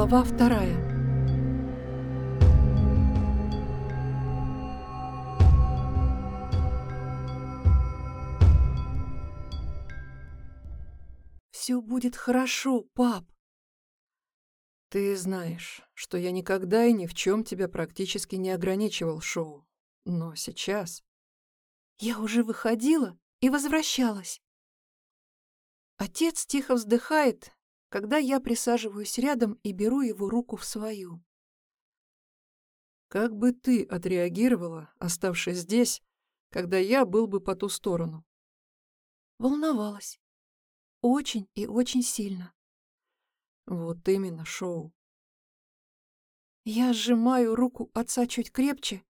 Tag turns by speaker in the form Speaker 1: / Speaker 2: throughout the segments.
Speaker 1: Глава вторая. Все будет хорошо, пап.
Speaker 2: Ты знаешь, что я никогда и ни в чем тебя практически не ограничивал, Шоу. Но сейчас...
Speaker 1: Я уже выходила и возвращалась. Отец тихо вздыхает, когда я присаживаюсь рядом и беру его руку в свою.
Speaker 2: Как бы ты отреагировала, оставшись здесь, когда я был бы по ту сторону?
Speaker 1: Волновалась. Очень и очень сильно.
Speaker 2: Вот именно, Шоу.
Speaker 1: Я сжимаю руку отца чуть крепче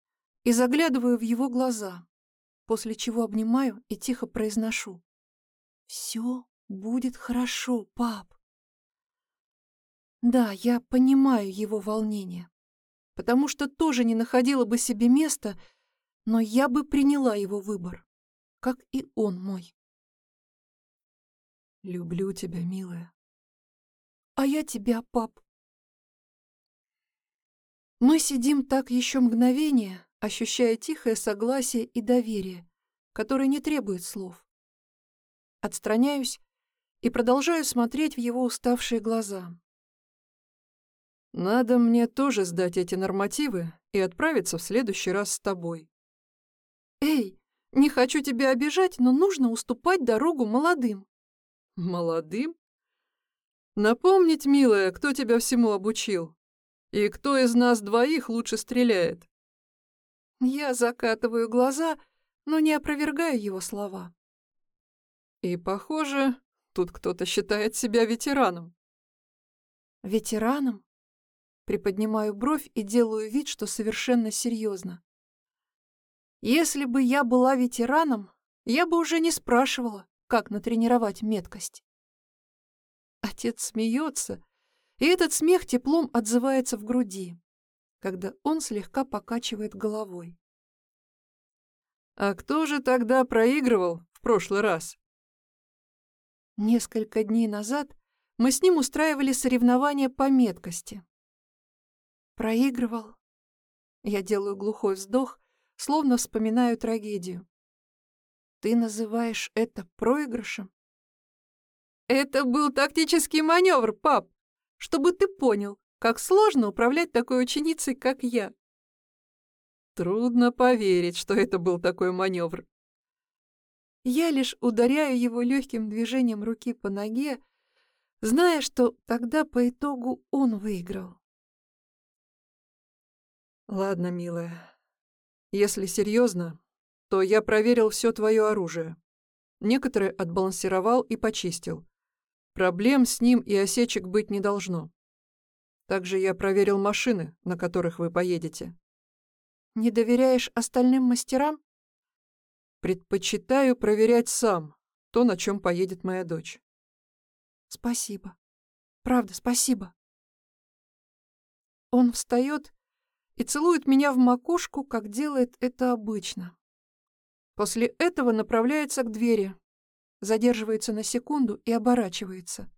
Speaker 1: и заглядываю в его глаза, после чего обнимаю и тихо произношу. «Все будет хорошо, пап». Да, я понимаю его волнение, потому что тоже не находила бы себе места, но я бы приняла его выбор, как и он мой.
Speaker 2: «Люблю тебя, милая»,
Speaker 1: а я тебя, пап. Мы сидим так еще мгновение, ощущая тихое согласие и доверие, которое не требует слов. Отстраняюсь и продолжаю смотреть в его уставшие глаза.
Speaker 2: «Надо мне тоже сдать эти нормативы и отправиться в следующий раз с тобой».
Speaker 1: «Эй, не хочу тебя обижать, но нужно уступать дорогу молодым».
Speaker 2: «Молодым?» Напомнить, милая, кто тебя всему обучил? И кто из нас двоих лучше стреляет?»
Speaker 1: Я закатываю глаза, но не опровергаю его слова.
Speaker 2: И, похоже, тут кто-то считает себя ветераном.
Speaker 1: Ветераном? Приподнимаю бровь и делаю вид, что совершенно серьезно. Если бы я была ветераном, я бы уже не спрашивала, как натренировать меткость. Отец смеется, и этот смех теплом отзывается в груди, когда он слегка покачивает головой.
Speaker 2: «А кто же тогда проигрывал в прошлый раз?»
Speaker 1: Несколько дней назад мы с ним устраивали соревнования по меткости. Проигрывал. Я делаю глухой вздох, словно вспоминаю трагедию. Ты называешь это проигрышем? Это был тактический маневр, пап, чтобы ты понял, как сложно управлять такой ученицей, как я.
Speaker 2: Трудно поверить, что это был такой маневр.
Speaker 1: Я лишь ударяю его легким движением руки по ноге, зная, что тогда по итогу он выиграл.
Speaker 2: Ладно, милая. Если серьезно, то я проверил все твое оружие. Некоторые отбалансировал и почистил. Проблем с ним и осечек быть не должно. Также я проверил машины, на которых вы поедете.
Speaker 1: Не доверяешь остальным мастерам?
Speaker 2: Предпочитаю проверять сам то, на чем поедет моя дочь.
Speaker 1: Спасибо. Правда, спасибо. Он встает и целует меня в макушку, как делает это обычно. После этого направляется к двери, задерживается на секунду и оборачивается.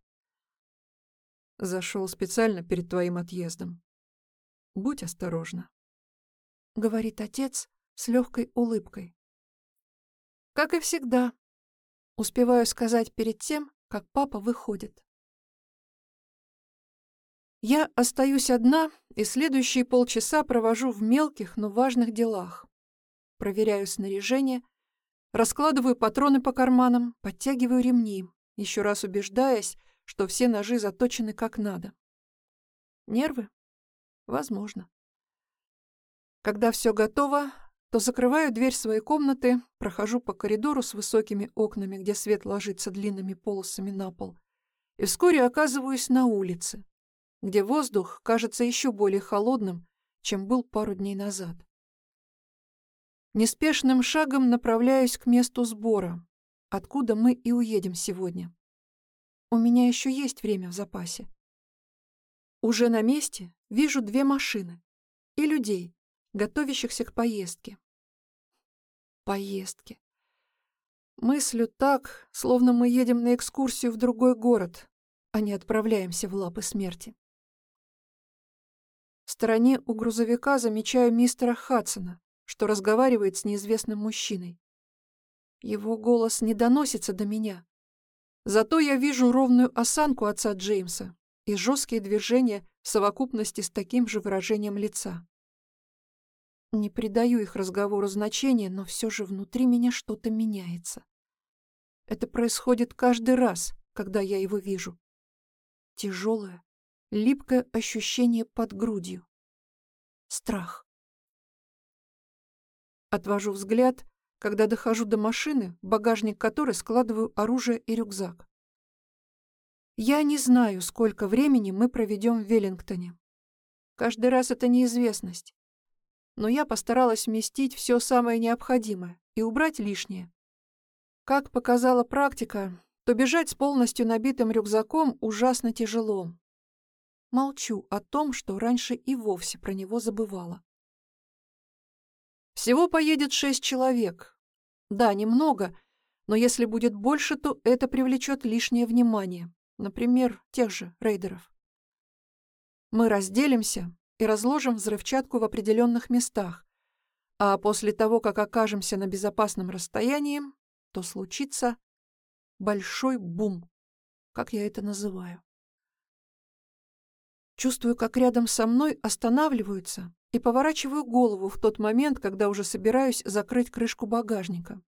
Speaker 2: Зашел специально перед твоим отъездом. Будь осторожна.
Speaker 1: Говорит отец с легкой улыбкой. Как и всегда. Успеваю сказать перед тем, как папа выходит. Я остаюсь одна и следующие полчаса провожу в мелких, но важных делах. Проверяю снаряжение — Раскладываю патроны по карманам, подтягиваю ремни, еще раз убеждаясь, что все ножи заточены как надо. Нервы? Возможно. Когда все готово, то закрываю дверь своей комнаты, прохожу по коридору с высокими окнами, где свет ложится длинными полосами на пол, и вскоре оказываюсь на улице, где воздух кажется еще более холодным, чем был пару дней назад. Неспешным шагом направляюсь к месту сбора, откуда мы и уедем сегодня. У меня еще есть время в запасе. Уже на месте вижу две машины и людей, готовящихся к поездке. Поездке. Мыслю так, словно мы едем на экскурсию в другой город, а не отправляемся в лапы смерти. В стороне у грузовика замечаю мистера Хадсона, что разговаривает с неизвестным мужчиной. Его голос не доносится до меня. Зато я вижу ровную осанку отца Джеймса и жесткие движения в совокупности с таким же выражением лица. Не придаю их разговору значения, но все же внутри меня что-то меняется. Это происходит каждый раз, когда я его вижу. Тяжелое, липкое ощущение под грудью. Страх. Отвожу взгляд, когда дохожу до машины, багажник которой складываю оружие и рюкзак. Я не знаю, сколько времени мы проведем в Веллингтоне. Каждый раз это неизвестность. Но я постаралась вместить все самое необходимое и убрать лишнее. Как показала практика, то бежать с полностью набитым рюкзаком ужасно тяжело. Молчу о том, что раньше и вовсе про него забывала. Всего поедет шесть человек. Да, немного, но если будет больше, то это привлечет лишнее внимание. Например, тех же рейдеров. Мы разделимся и разложим взрывчатку в определенных местах, а после того, как окажемся на безопасном расстоянии, то случится большой бум, как я это называю. Чувствую, как рядом со мной останавливаются и поворачиваю голову в тот момент, когда уже собираюсь закрыть крышку багажника.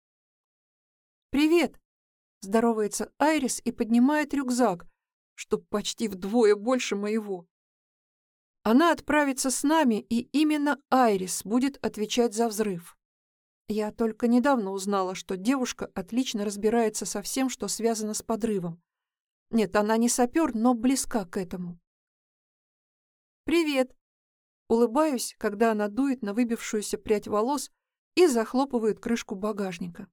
Speaker 1: «Привет!» — здоровается Айрис и поднимает рюкзак, что почти вдвое больше моего. Она отправится с нами, и именно Айрис будет отвечать за взрыв. Я только недавно узнала, что девушка отлично разбирается со всем, что связано с подрывом. Нет, она не сапер, но близка к этому. «Привет!» Улыбаюсь, когда она дует на выбившуюся прядь волос и захлопывает крышку багажника.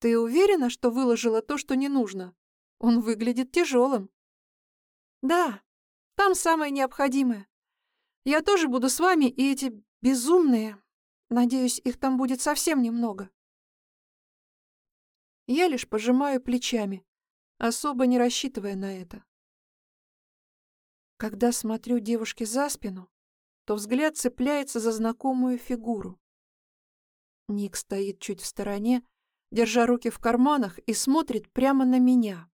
Speaker 1: «Ты уверена, что выложила то, что не нужно? Он выглядит тяжелым». «Да, там самое необходимое. Я тоже буду с вами, и эти безумные... Надеюсь, их там будет совсем немного». Я лишь пожимаю плечами, особо не рассчитывая на это. Когда смотрю девушке за спину, то взгляд цепляется за знакомую фигуру. Ник стоит чуть в стороне, держа руки в карманах и смотрит прямо на меня.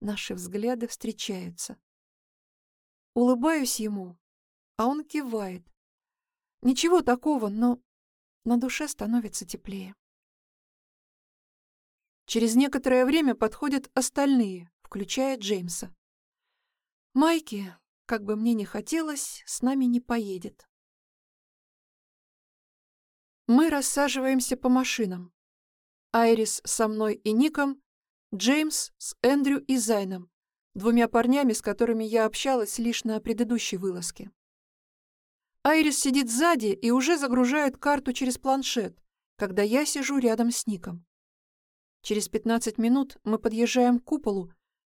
Speaker 1: Наши взгляды встречаются. Улыбаюсь ему, а он кивает. Ничего такого, но на душе становится теплее. Через некоторое время подходят остальные, включая Джеймса. Майки, как бы мне ни хотелось, с нами не поедет. Мы рассаживаемся по машинам. Айрис со мной и Ником, Джеймс с Эндрю и Зайном, двумя парнями, с которыми я общалась лишь на предыдущей вылазке. Айрис сидит сзади и уже загружает карту через планшет, когда я сижу рядом с Ником. Через 15 минут мы подъезжаем к куполу,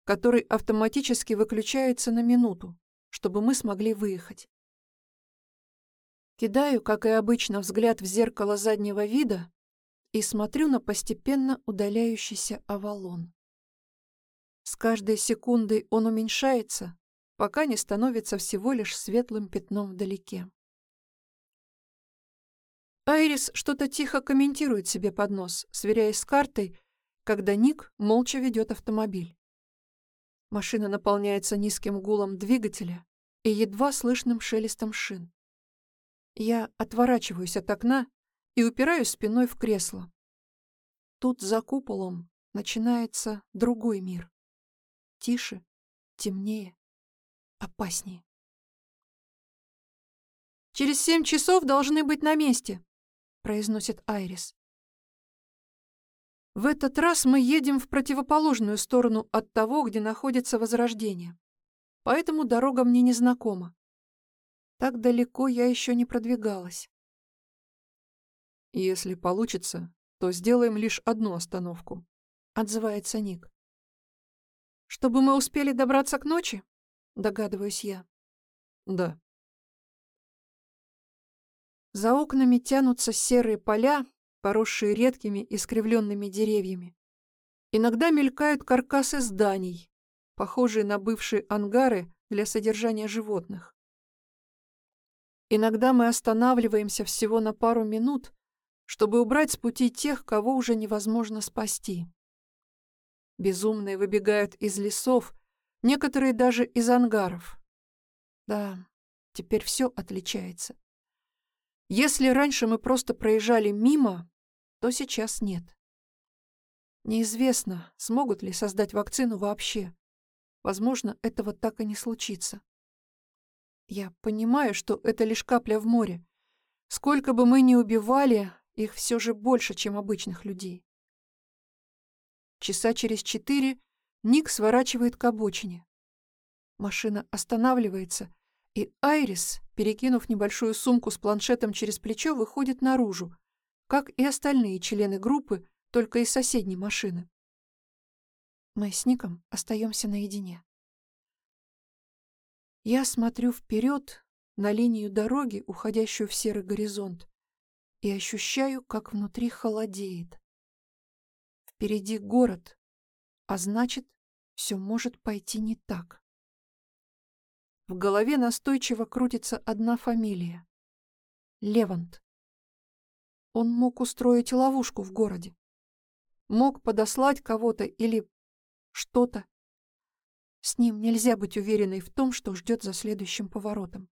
Speaker 1: который автоматически выключается на минуту, чтобы мы смогли выехать. Кидаю, как и обычно, взгляд в зеркало заднего вида и смотрю на постепенно удаляющийся Авалон. С каждой секундой он уменьшается, пока не становится всего лишь светлым пятном вдалеке. Айрис что-то тихо комментирует себе под нос, сверяясь с картой, когда Ник молча ведет автомобиль. Машина наполняется низким гулом двигателя и едва слышным шелестом шин. Я отворачиваюсь от окна и упираюсь спиной в кресло. Тут за куполом начинается другой мир. Тише, темнее, опаснее. «Через семь часов должны быть на месте», — произносит Айрис. В этот раз мы едем в противоположную сторону от того, где находится Возрождение. Поэтому дорога мне незнакома. Так далеко я еще не продвигалась.
Speaker 2: «Если получится, то сделаем лишь одну остановку», —
Speaker 1: отзывается Ник. «Чтобы мы успели добраться к ночи?» — догадываюсь я.
Speaker 2: «Да».
Speaker 1: За окнами тянутся серые поля, поросшие редкими искривленными деревьями. Иногда мелькают каркасы зданий, похожие на бывшие ангары для содержания животных. Иногда мы останавливаемся всего на пару минут, чтобы убрать с пути тех, кого уже невозможно спасти. Безумные выбегают из лесов, некоторые даже из ангаров. Да, теперь все отличается. Если раньше мы просто проезжали мимо, то сейчас нет. Неизвестно, смогут ли создать вакцину вообще. Возможно, этого так и не случится. Я понимаю, что это лишь капля в море. Сколько бы мы ни убивали, их все же больше, чем обычных людей. Часа через четыре Ник сворачивает к обочине. Машина останавливается, и Айрис, перекинув небольшую сумку с планшетом через плечо, выходит наружу, как и остальные члены группы, только из соседней машины. Мы с Ником остаемся наедине. Я смотрю вперед на линию дороги, уходящую в серый горизонт, и ощущаю, как внутри холодеет. Впереди город, а значит, все может пойти не так. В голове настойчиво крутится одна фамилия — Левант. Он мог устроить ловушку в городе мог подослать кого-то или что-то. С ним нельзя быть уверенной в том, что ждет за следующим поворотом.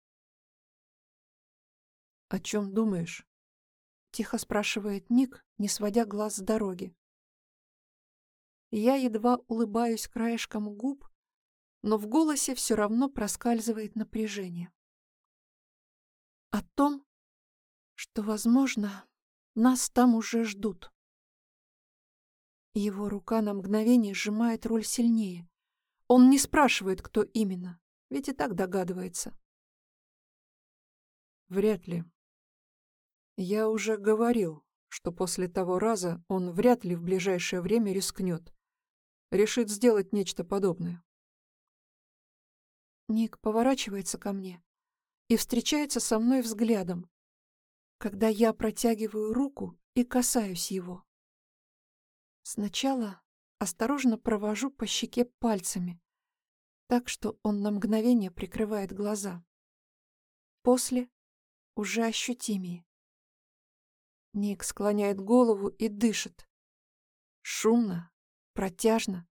Speaker 2: «О чем думаешь?»
Speaker 1: — тихо спрашивает Ник, не сводя глаз с дороги. Я едва улыбаюсь краешком губ, но в голосе все равно проскальзывает напряжение. О том, что, возможно, нас там уже ждут. Его рука на мгновение сжимает руль сильнее. Он не спрашивает, кто именно, ведь и так догадывается.
Speaker 2: Вряд ли. Я уже говорил, что после того раза он вряд ли в ближайшее время рискнет. Решит сделать нечто подобное.
Speaker 1: Ник поворачивается ко мне и встречается со мной взглядом, когда я протягиваю руку и касаюсь его. Сначала осторожно провожу по щеке пальцами, так что он на мгновение прикрывает глаза. После уже ощутимее. Ник склоняет голову и дышит. Шумно, протяжно,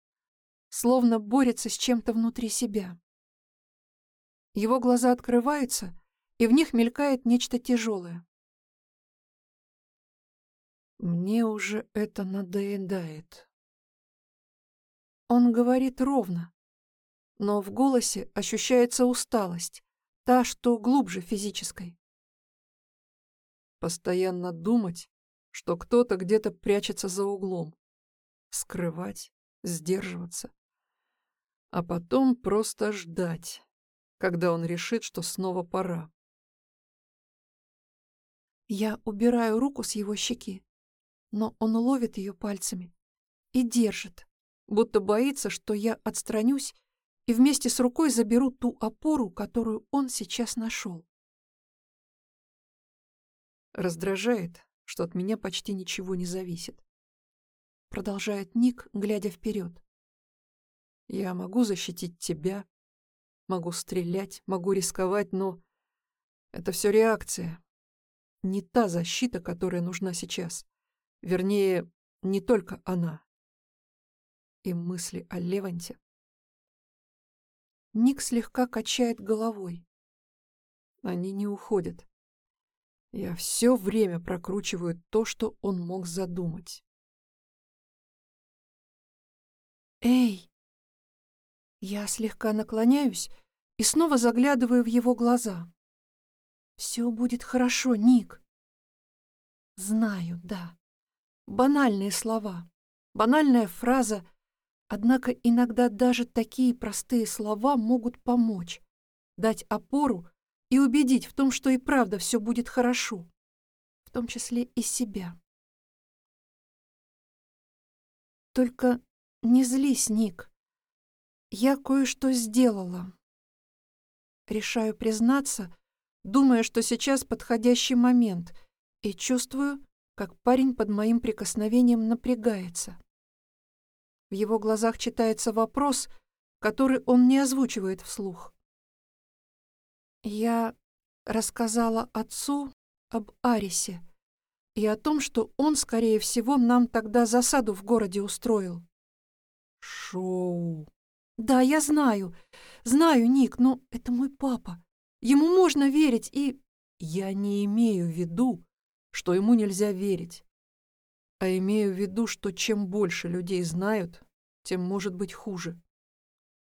Speaker 1: словно борется с чем-то внутри себя. Его глаза открываются, и в них мелькает нечто тяжелое.
Speaker 2: Мне уже это надоедает.
Speaker 1: Он говорит ровно, но в голосе ощущается усталость, та, что глубже физической.
Speaker 2: Постоянно думать, что кто-то где-то прячется за углом. Скрывать, сдерживаться. А потом просто ждать, когда он решит, что снова пора.
Speaker 1: Я убираю руку с его щеки но он ловит ее пальцами и держит, будто боится, что я отстранюсь и вместе с рукой заберу ту опору, которую он сейчас нашел.
Speaker 2: Раздражает, что от меня почти ничего не зависит.
Speaker 1: Продолжает Ник, глядя вперед.
Speaker 2: Я могу защитить тебя, могу стрелять, могу рисковать, но это все реакция. Не та защита, которая нужна сейчас. Вернее, не только она. И мысли о Леванте.
Speaker 1: Ник слегка качает головой.
Speaker 2: Они не уходят. Я все время прокручиваю то, что он мог задумать.
Speaker 1: «Эй!» Я слегка наклоняюсь и снова заглядываю в его глаза. «Все будет хорошо, Ник». Знаю, да. Банальные слова, банальная фраза, однако иногда даже такие простые слова могут помочь, дать опору и убедить в том, что и правда все будет хорошо, в том числе и себя. Только не злись, Ник. Я кое-что сделала. Решаю признаться, думая, что сейчас подходящий момент, и чувствую, как парень под моим прикосновением напрягается. В его глазах читается вопрос, который он не озвучивает вслух. «Я рассказала отцу об Арисе и о том, что он, скорее всего, нам тогда засаду в городе устроил.
Speaker 2: Шоу.
Speaker 1: Да, я знаю. Знаю, Ник, но это мой папа. Ему можно верить и...
Speaker 2: Я не имею в виду, что ему нельзя верить, а имею в виду, что чем больше людей знают, тем может быть хуже.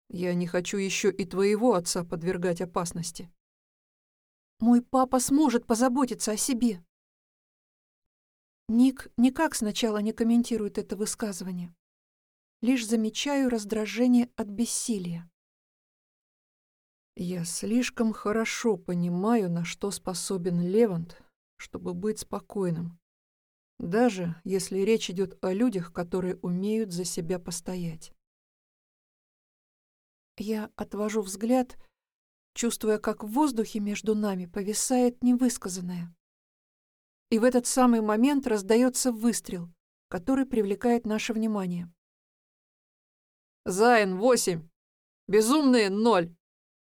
Speaker 2: Я не хочу еще и твоего отца подвергать опасности.
Speaker 1: Мой папа сможет позаботиться о себе. Ник никак сначала не комментирует это высказывание. Лишь замечаю раздражение от бессилия.
Speaker 2: Я слишком хорошо понимаю, на что способен Левант, чтобы быть спокойным. Даже если речь идет о людях, которые умеют за себя постоять.
Speaker 1: Я отвожу взгляд, чувствуя, как в воздухе между нами повисает невысказанное. И в этот самый момент раздается выстрел, который привлекает наше внимание.
Speaker 2: «Зайн, восемь! Безумные, ноль!»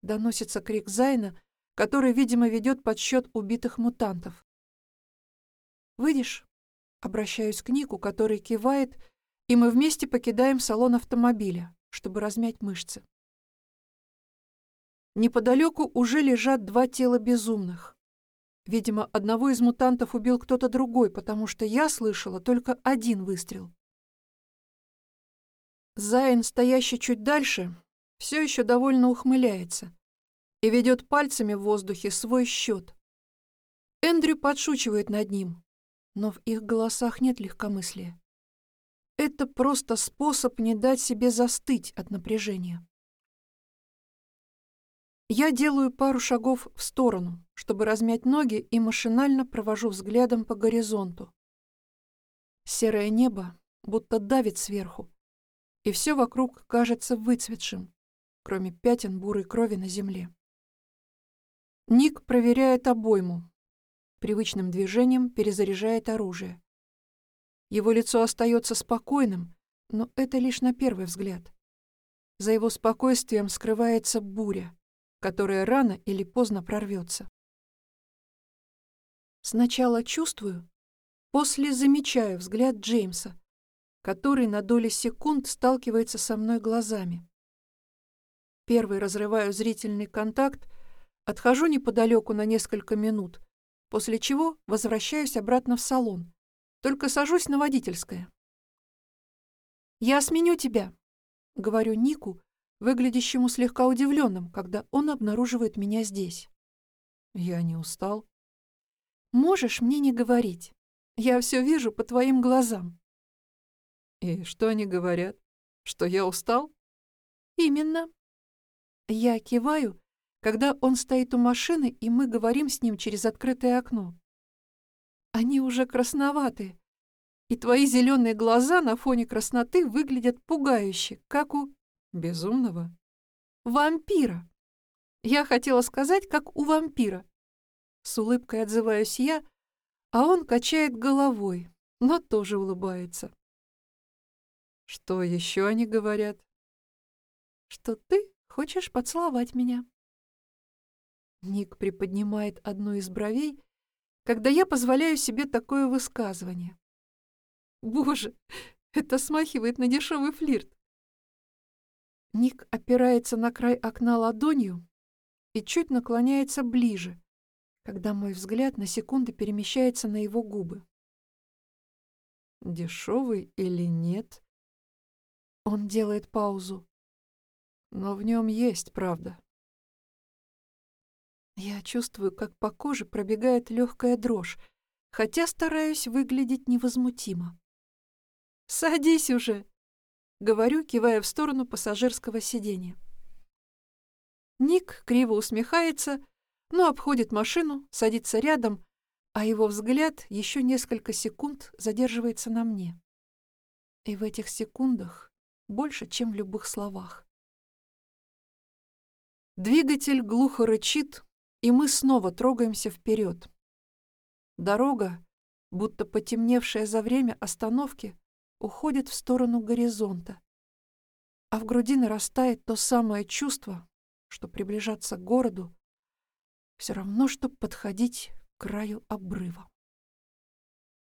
Speaker 1: Доносится крик Зайна, который, видимо, ведет подсчет убитых мутантов. «Выйдешь?» Обращаюсь к Нику, который кивает, и мы вместе покидаем салон автомобиля, чтобы размять мышцы. Неподалеку уже лежат два тела безумных. Видимо, одного из мутантов убил кто-то другой, потому что я слышала только один выстрел. Зайн, стоящий чуть дальше, все еще довольно ухмыляется и ведет пальцами в воздухе свой счет. Эндрю подшучивает над ним, но в их голосах нет легкомыслия. Это просто способ не дать себе застыть от напряжения. Я делаю пару шагов в сторону, чтобы размять ноги, и машинально провожу взглядом по горизонту. Серое небо будто давит сверху, и все вокруг кажется выцветшим, кроме пятен бурой крови на земле. Ник проверяет обойму, привычным движением перезаряжает оружие. Его лицо остается спокойным, но это лишь на первый взгляд. За его спокойствием скрывается буря которая рано или поздно прорвется. Сначала чувствую, после замечаю взгляд Джеймса, который на доли секунд сталкивается со мной глазами. Первый разрываю зрительный контакт, отхожу неподалеку на несколько минут, после чего возвращаюсь обратно в салон, только сажусь на водительское. «Я сменю тебя», — говорю Нику, выглядящему слегка удивленным, когда он обнаруживает меня здесь.
Speaker 2: Я не устал.
Speaker 1: Можешь мне не говорить. Я все вижу по твоим глазам.
Speaker 2: И что они говорят? Что я устал?
Speaker 1: Именно. Я киваю, когда он стоит у машины, и мы говорим с ним через открытое окно. Они уже красноватые, и твои зеленые глаза на фоне красноты выглядят пугающе, как у
Speaker 2: Безумного?
Speaker 1: Вампира. Я хотела сказать, как у вампира. С улыбкой отзываюсь я, а он качает головой, но тоже улыбается.
Speaker 2: Что еще они говорят?
Speaker 1: Что ты хочешь поцеловать меня. Ник приподнимает одну из бровей, когда я позволяю себе такое высказывание. Боже, это смахивает на дешевый флирт. Ник опирается на край окна ладонью и чуть наклоняется ближе, когда мой взгляд на секунду перемещается на его губы.
Speaker 2: Дешевый или нет?
Speaker 1: Он делает паузу.
Speaker 2: Но в нем есть правда.
Speaker 1: Я чувствую, как по коже пробегает легкая дрожь, хотя стараюсь выглядеть невозмутимо. «Садись уже!» Говорю, кивая в сторону пассажирского сиденья. Ник криво усмехается, но обходит машину, садится рядом, а его взгляд еще несколько секунд задерживается на мне. И в этих секундах больше, чем в любых словах. Двигатель глухо рычит, и мы снова трогаемся вперед. Дорога, будто потемневшая за время остановки, уходит в сторону горизонта, а в груди нарастает то самое чувство, что приближаться к городу Все равно, что подходить к краю обрыва.